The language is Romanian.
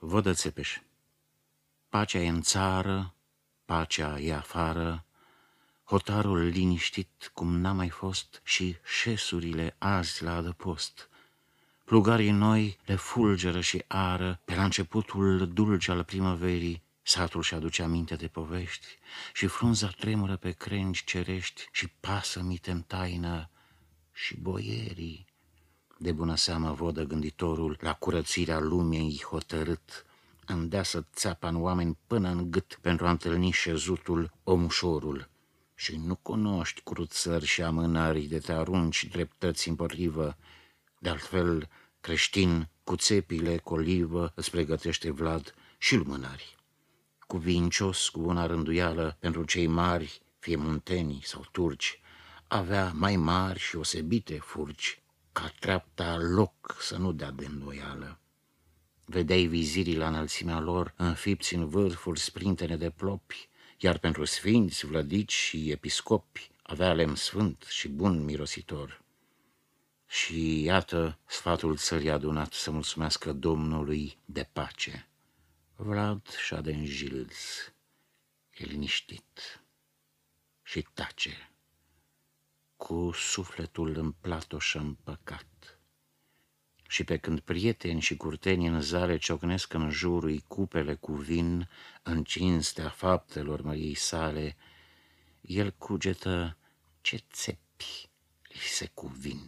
Vodă Țepeș Pacea e în țară, pacea e afară, Hotarul liniștit cum n-a mai fost Și șesurile azi la adăpost. Plugarii noi le fulgeră și ară Pe la începutul dulce al primăverii, Satul și aduce aminte de povești Și frunza tremură pe crengi cerești Și pasă mitem taină și boierii. De bună seamă vodă gânditorul La curățirea lumii hotărât, Îndea să țeapa în oameni până în gât Pentru a întâlni șezutul omușorul. Și nu cunoști cruțări și amânări De te arunci dreptăți împotrivă, De altfel creștin cu țepile colivă Îți pregătește Vlad și lumânări. Cuvincios cu una rânduială pentru cei mari, fie munteni sau turci, avea mai mari și osebite furci, ca treapta loc să nu dea de îndoială. Vedeai vizirii la înălțimea lor, înfipți în vârfuri sprintene de plopi, iar pentru sfinți, vlădici și episcopi avea lemn sfânt și bun mirositor. Și iată sfatul țării adunat să mulțumească Domnului de pace. Vlad și-a de e liniștit și tace cu sufletul în platoșă împăcat. Și pe când prieteni și curteni în zare ciocnesc în jurul cupele cu vin, în cinstea faptelor măriei sale, el cugetă ce țepi li se cuvin.